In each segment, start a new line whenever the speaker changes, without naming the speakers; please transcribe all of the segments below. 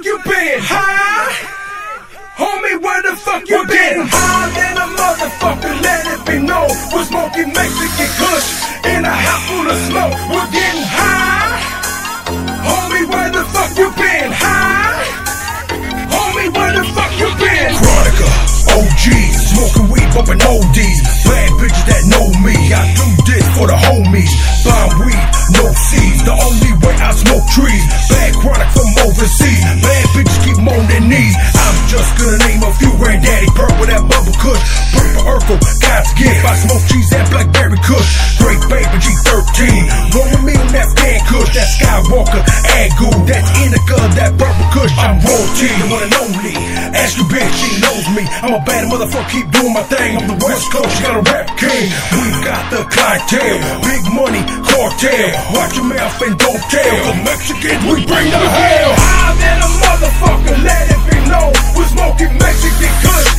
fuck you been? High? Homie, where the fuck you been? Higher than a motherfucker, let it be known. We're smoking Mexican kush in a house full of smoke. We're getting high. Homie, where the fuck you been? High? Homie, where the fuck you been?
Chronica, OG, smoking weed, bumping ODs. Bad bitches that know me. I do this for the homies. Bitch, she knows me. I'm a bad motherfucker, keep doing my thing. I'm the West Coast, got a rap king. We got the clientele, big money, cartel. Watch your mouth and don't tell. The Mexicans, we bring the hell.
Higher than a motherfucker, let it be known. We're smoking Mexican kush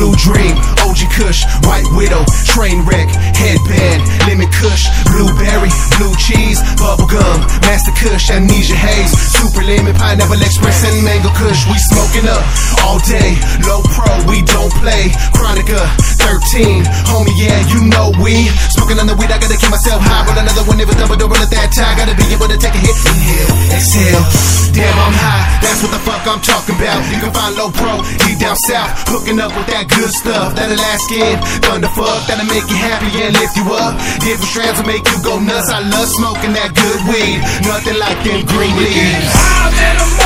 blue dream, OG Kush, white widow, train wreck, headband, lemon Kush, blueberry, blue cheese, bubble gum, master Kush, amnesia haze, super lemon, pineapple express, and mango Kush. We smoking up all day, low pro, we don't play. Chronica 13, homie, yeah, you know we smoking on the weed. I gotta keep myself high, roll another one, never double, double at that time. Gotta be able to take a hit, inhale, exhale. Damn, I'm high. That's what the fuck I'm talking about. You can find low pro deep down south, hooking up with that good stuff. That Alaskan thunder fuck that'll make you happy and lift you up. Different strands will make you go nuts. I love smoking that good weed. Nothing like them green leaves.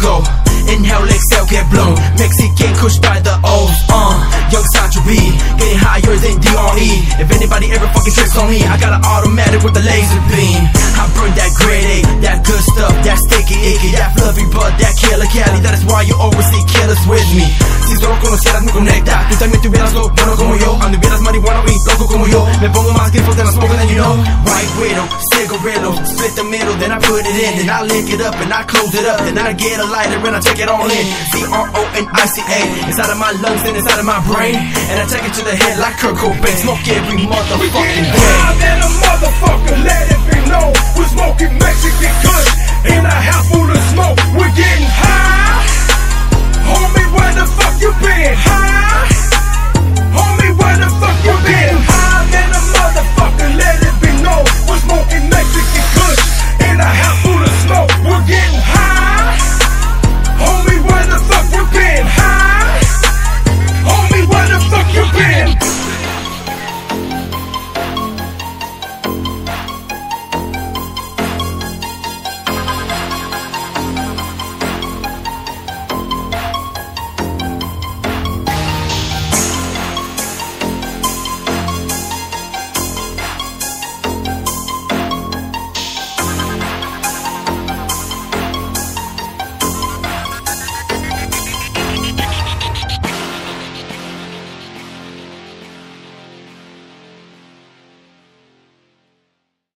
Go. Inhale, exhale, get blown. Mexican kush by the O's. Uh, young Sancho B, getting higher than DRE. If anybody ever fucking tricks on me, I got an automatic with a laser beam. Conecta, tú también tuvieras lo bueno como yo. Anduvieras marihuana y loco como yo. Me pongo más grifos than I'm than you know. White widow, cigarillo, split the middle, then I put it in, then I lick it up and I close it up, then I get a lighter and I take it all in. C R O N I C A, inside of my lungs and inside of my brain, and I take it to the head like Kurt Cobain. Smoke every motherfucking day.
Than a motherfucker, let it be known. We're smoking Mexican kush in a